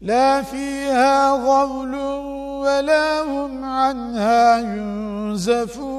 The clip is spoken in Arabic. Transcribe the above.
لا فيها غول ولا هم عنها ينزفون.